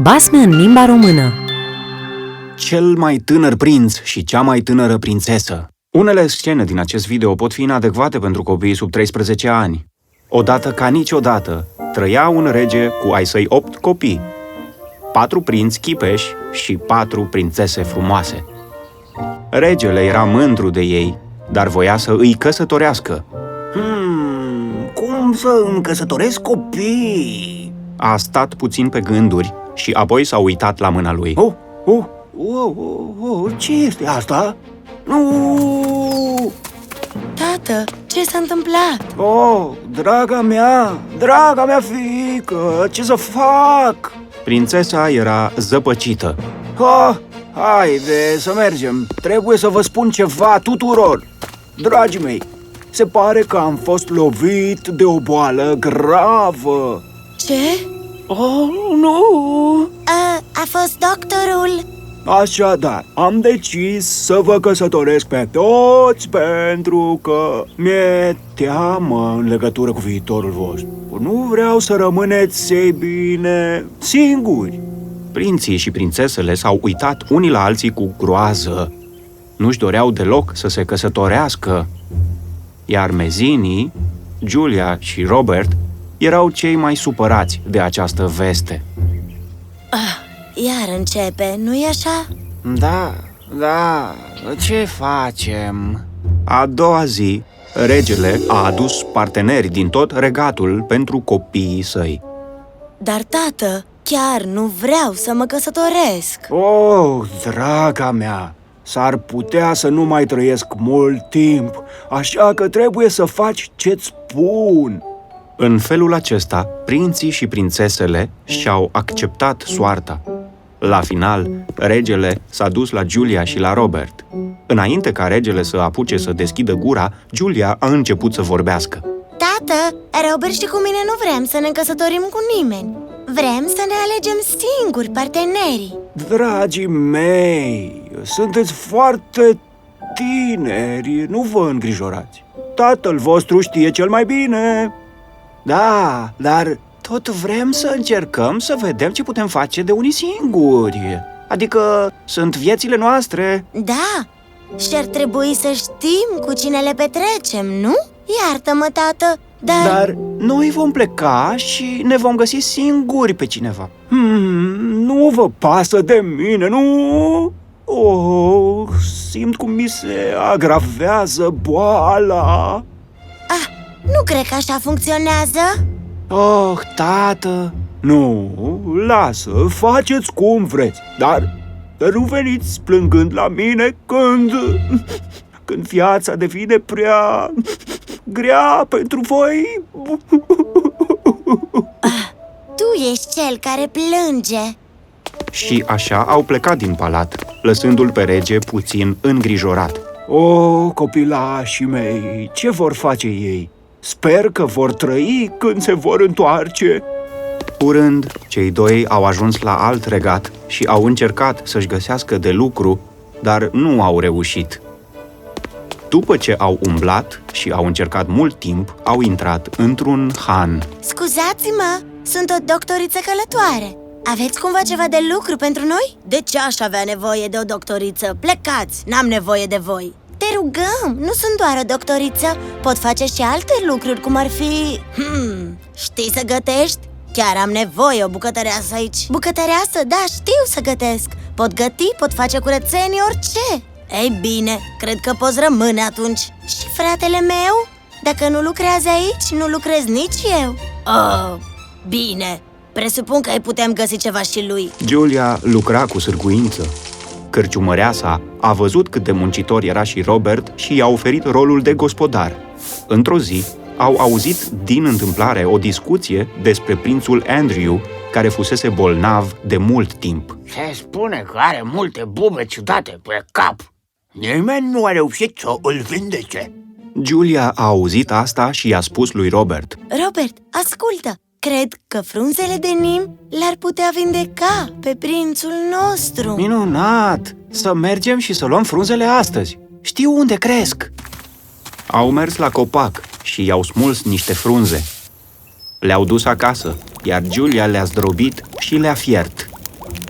Basme în limba română Cel mai tânăr prinț și cea mai tânără prințesă. Unele scene din acest video pot fi inadecvate pentru copiii sub 13 ani. Odată ca niciodată, trăia un rege cu ai săi opt copii, patru prinți chipeși și patru prințese frumoase. Regele era mândru de ei, dar voia să îi căsătorească. Hmm, cum să îmi căsătoresc copii? A stat puțin pe gânduri și apoi s-a uitat la mâna lui. Oh, oh, oh, oh, oh, ce este asta? Nu! Tată, ce s-a întâmplat? Oh, draga mea, draga mea fiică, ce să fac? Prințesa era zăpăcită. Oh, haide să mergem, trebuie să vă spun ceva tuturor. Dragii mei, se pare că am fost lovit de o boală gravă. Ce? Oh, nu! A, a fost doctorul. Așadar, am decis să vă căsătoresc pe toți pentru că mi-e teamă în legătură cu viitorul vostru. Nu vreau să rămâneți, ei bine, singuri. Prinții și prințesele s-au uitat unii la alții cu groază. Nu-și doreau deloc să se căsătorească. Iar mezinii, Julia și Robert, erau cei mai supărați de această veste. Iar începe, nu-i așa? Da, da, ce facem? A doua zi, regele a adus parteneri din tot regatul pentru copiii săi. Dar, tată, chiar nu vreau să mă căsătoresc. Oh, draga mea, s-ar putea să nu mai trăiesc mult timp, așa că trebuie să faci ce-ți spun. În felul acesta, prinții și prințesele și-au acceptat soarta. La final, regele s-a dus la Julia și la Robert. Înainte ca regele să apuce să deschidă gura, Julia a început să vorbească. Tată, Robert și cu mine nu vrem să ne căsătorim cu nimeni. Vrem să ne alegem singuri partenerii. Dragii mei, sunteți foarte tineri, nu vă îngrijorați. Tatăl vostru știe cel mai bine. Da, dar tot vrem să încercăm să vedem ce putem face de unii singuri. Adică sunt viețile noastre. Da, și ar trebui să știm cu cine le petrecem, nu? Iartă-mă, tată, dar... Dar noi vom pleca și ne vom găsi singuri pe cineva. Hmm, nu vă pasă de mine, nu? Oh, simt cum mi se agravează boala. Ah, nu cred că așa funcționează. Oh, tată! Nu, lasă, faceți cum vreți, dar, dar nu veniți plângând la mine când... când viața devine prea... grea pentru voi. Tu ești cel care plânge. Și așa au plecat din palat, lăsându-l pe rege puțin îngrijorat. O, oh, copilașii mei, ce vor face ei? Sper că vor trăi când se vor întoarce. Curând, cei doi au ajuns la alt regat și au încercat să-și găsească de lucru, dar nu au reușit. După ce au umblat și au încercat mult timp, au intrat într-un han. Scuzați-mă, sunt o doctoriță călătoare. Aveți cumva ceva de lucru pentru noi? De ce aș avea nevoie de o doctoriță? Plecați, n-am nevoie de voi. Te rugăm, nu sunt doar o doctoriță. Pot face și alte lucruri, cum ar fi... Hmm, știi să gătești? Chiar am nevoie o bucătăreasă aici. Bucătăreasă? Da, știu să gătesc. Pot găti, pot face curățenie, orice. Ei bine, cred că poți rămâne atunci. Și fratele meu? Dacă nu lucrează aici, nu lucrez nici eu. Oh, bine. Presupun că îi putem găsi ceva și lui. Julia lucra cu sârguință. Cărciumăreasa a văzut cât de muncitor era și Robert și i-a oferit rolul de gospodar. Într-o zi, au auzit din întâmplare o discuție despre prințul Andrew, care fusese bolnav de mult timp. Se spune că are multe bube ciudate pe cap. Nimeni nu a reușit să îl vindece. Julia a auzit asta și i-a spus lui Robert. Robert, ascultă! Cred că frunzele de nim l-ar putea vindeca pe prințul nostru Minunat! Să mergem și să luăm frunzele astăzi. Știu unde cresc. Au mers la copac și i-au smuls niște frunze. Le-au dus acasă, iar Julia le-a zdrobit și le-a fiert.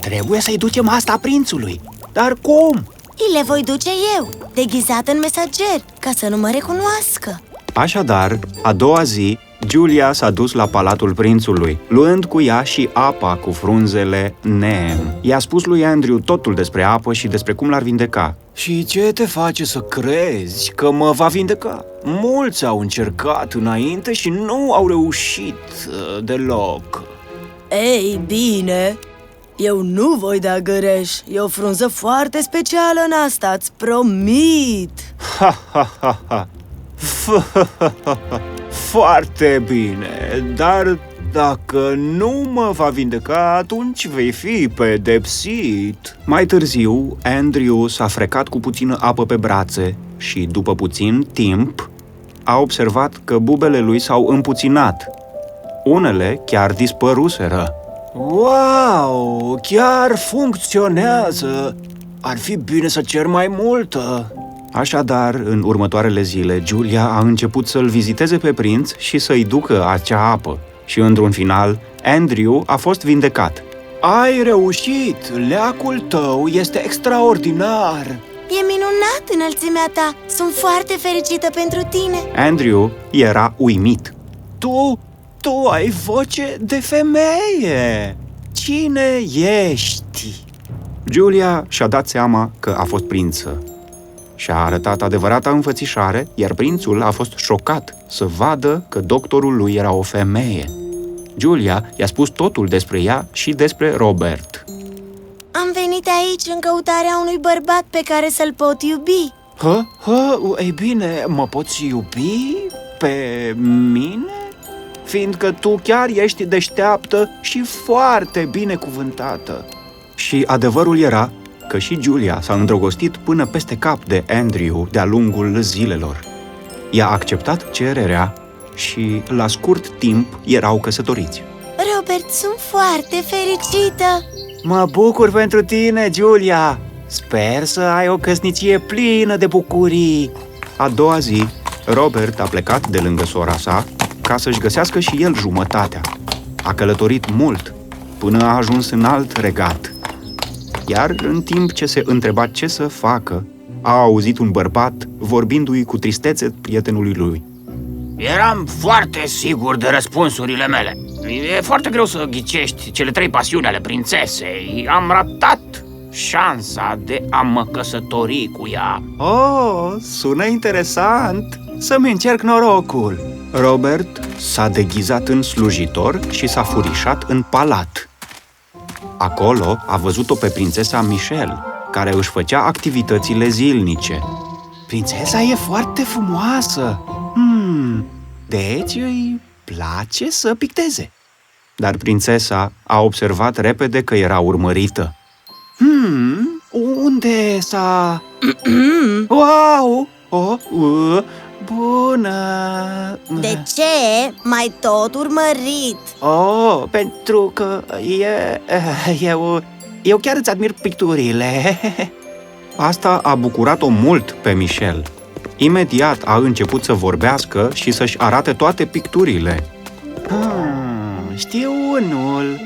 Trebuie să-i ducem asta prințului. Dar cum? Îi le voi duce eu, deghizat în mesager, ca să nu mă recunoască Așadar, a doua zi, Julia s-a dus la palatul prințului, luând cu ea și apa cu frunzele Neem. I-a spus lui Andrew totul despre apă și despre cum l-ar vindeca. Și ce te face să crezi că mă va vindeca? Mulți au încercat înainte și nu au reușit uh, deloc. Ei, bine, eu nu voi da greș. E o frunză foarte specială în asta, îți promit. Ha, ha, ha, ha. Foarte bine, dar dacă nu mă va vindeca, atunci vei fi pedepsit. Mai târziu, Andrew s-a frecat cu puțină apă pe brațe și, după puțin timp, a observat că bubele lui s-au împuținat. Unele chiar dispăruseră. Wow, chiar funcționează! Ar fi bine să cer mai multă. Așadar, în următoarele zile, Julia a început să-l viziteze pe prinț și să-i ducă acea apă. Și, într-un final, Andrew a fost vindecat. Ai reușit! Leacul tău este extraordinar! E minunat înălțimea ta, sunt foarte fericită pentru tine Andrew era uimit. Tu, tu ai voce de femeie! Cine ești? Julia și-a dat seama că a fost prință. Și-a arătat adevărata înfățișare, iar prințul a fost șocat să vadă că doctorul lui era o femeie. Julia i-a spus totul despre ea și despre Robert. Am venit aici în căutarea unui bărbat pe care să-l pot iubi Hă? Hă? Ei bine, mă poți iubi pe mine? Fiindcă tu chiar ești deșteaptă și foarte binecuvântată. Și adevărul era că și Julia s-a îndrăgostit până peste cap de Andrew de-a lungul zilelor. I-a acceptat cererea și, la scurt timp, erau căsătoriți. Robert, sunt foarte fericită Mă bucur pentru tine, Julia! Sper să ai o căsnicie plină de bucurii. A doua zi, Robert a plecat de lângă sora sa ca să-și găsească și el jumătatea. A călătorit mult, până a ajuns în alt regat. Iar în timp ce se întreba ce să facă, a auzit un bărbat vorbindu-i cu tristețe prietenului lui. Eram foarte sigur de răspunsurile mele. E foarte greu să ghicești cele trei pasiuni ale prințesei. Am ratat șansa de a mă căsători cu ea. Oh, sună interesant! Să-mi încerc norocul. Robert s-a deghizat în slujitor și s-a furișat în palat. Acolo a văzut-o pe prințesa Michelle, care își făcea activitățile zilnice. Prințesa e foarte frumoasă. Hmm, deci îi place să picteze. Dar prințesa a observat repede că era urmărită. Hmm, unde s-a... wow! Oh, uh, bună! De ce mai tot urmărit? Oh, pentru că e, eu, eu chiar îți admir picturile. Asta a bucurat-o mult pe Michel. Imediat a început să vorbească și să-și arate toate picturile. Hmm, știu unul.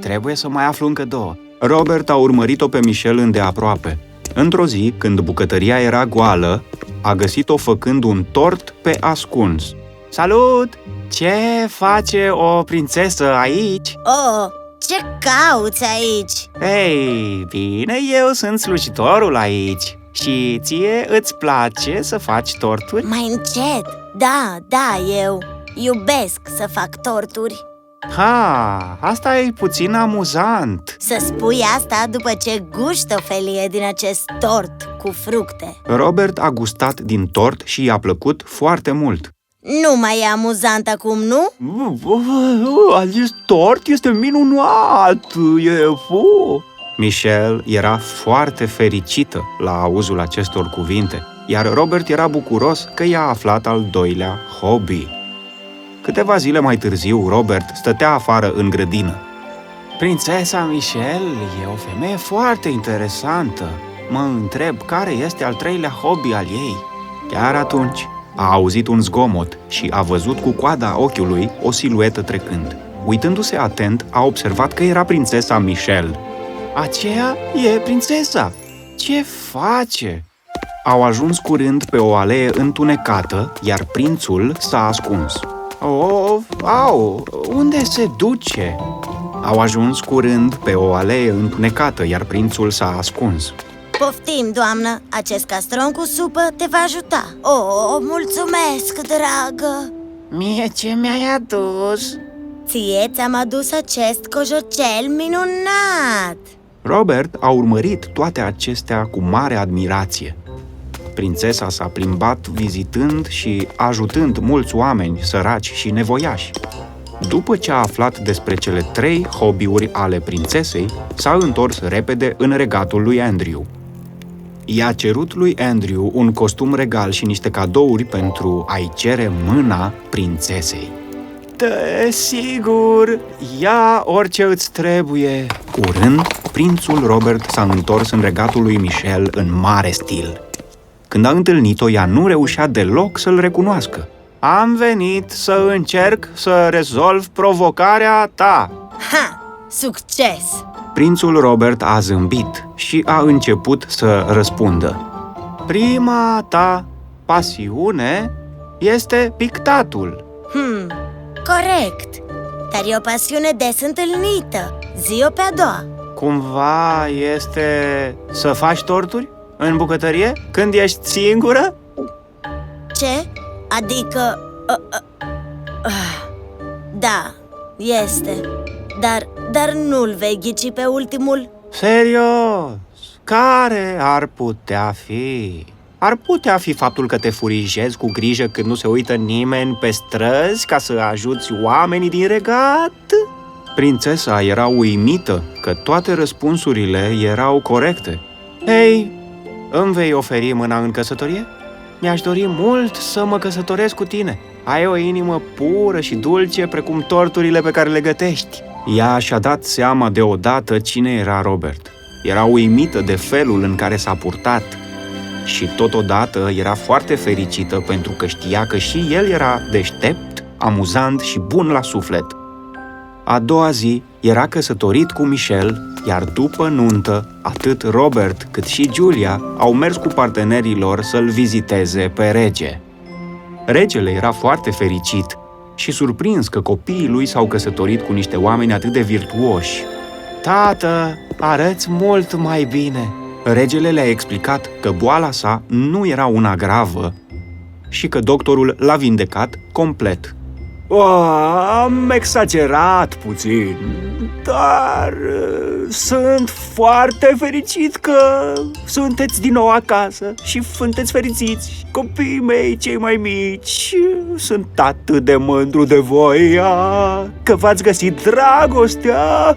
Trebuie să mai aflu încă două. Robert a urmărit-o pe Michel îndeaproape. Într-o zi, când bucătăria era goală, a găsit-o făcând un tort pe ascuns. Salut! Ce face o prințesă aici? Oh, ce cauți aici? Ei, bine, eu sunt slujitorul aici. Și ție îți place să faci torturi? Mai încet Da, da, eu iubesc să fac torturi Ha, asta e puțin amuzant. Să spui asta după ce guști o felie din acest tort cu fructe Robert a gustat din tort și i-a plăcut foarte mult. Nu mai e amuzant acum, nu? Acest tort este minunat, e fu. Michelle era foarte fericită la auzul acestor cuvinte, iar Robert era bucuros că i-a aflat al doilea hobby. Câteva zile mai târziu, Robert stătea afară în grădină. Prințesa Michelle e o femeie foarte interesantă. Mă întreb care este al treilea hobby al ei. Chiar atunci a auzit un zgomot și a văzut cu coada ochiului o siluetă trecând. Uitându-se atent, a observat că era prințesa Michelle. Aceea e prințesa! Ce face? Au ajuns curând pe o alee întunecată, iar prințul s-a ascuns. Oh, au, unde se duce? Au ajuns curând pe o alee întunecată, iar prințul s-a ascuns. Poftim, doamnă, acest castron cu supă te va ajuta Oh, mulțumesc, dragă Mie ce mi-ai adus? Ție ți-am adus acest cojocel minunat Robert a urmărit toate acestea cu mare admirație. Prințesa s-a plimbat vizitând și ajutând mulți oameni săraci și nevoiași. După ce a aflat despre cele trei hobby-uri ale prințesei, s-a întors repede în regatul lui Andrew. I-a cerut lui Andrew un costum regal și niște cadouri pentru a-i cere mâna prințesei. Desigur, ia orice îți trebuie. Curând, prințul Robert s-a întors în regatul lui Michel în mare stil. Când a întâlnit-o, ea nu reușea deloc să-l recunoască. Am venit să încerc să rezolv provocarea ta. Ha! Succes! Prințul Robert a zâmbit și a început să răspundă. Prima ta pasiune este pictatul. Hmm, corect Dar e o pasiune des întâlnită Zi-o pe a doua Cumva este să faci torturi în bucătărie când ești singură? Ce? Adică... Uh, uh, uh, da, este Dar, dar nu-l vei ghici pe ultimul? Serios? Care ar putea fi? Ar putea fi faptul că te furijezi cu grijă când nu se uită nimeni pe străzi ca să ajuți oamenii din regat? Prințesa era uimită că toate răspunsurile erau corecte. Hei, îmi vei oferi mâna în căsătorie? Mi-aș dori mult să mă căsătoresc cu tine. Ai o inimă pură și dulce precum torturile pe care le gătești. Ea și-a dat seama deodată cine era Robert. Era uimită de felul în care s-a purtat și totodată era foarte fericită pentru că știa că și el era deștept, amuzant și bun la suflet. A doua zi era căsătorit cu Michel, iar după nuntă, atât Robert cât și Julia au mers cu partenerii lor să-l viziteze pe rege. Regele era foarte fericit și surprins că copiii lui s-au căsătorit cu niște oameni atât de virtuoși. Tată, arăți mult mai bine! Regele le-a explicat că boala sa nu era una gravă și că doctorul l-a vindecat complet. O, am exagerat puțin, dar uh, sunt foarte fericit că sunteți din nou acasă și sunteți fericiți. Copiii mei cei mai mici sunt atât de mândru de voi a, că v-ați găsit dragostea.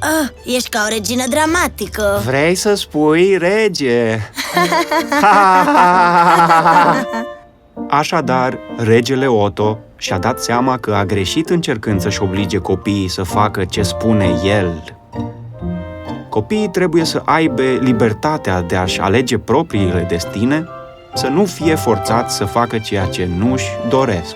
Ah, ești ca o regină dramatică Vrei să spui rege? Așadar, regele Otto și-a dat seama că a greșit încercând să-și oblige copiii să facă ce spune el. Copiii trebuie să aibă libertatea de a-și alege propriile destine, să nu fie forțați să facă ceea ce nu-și doresc.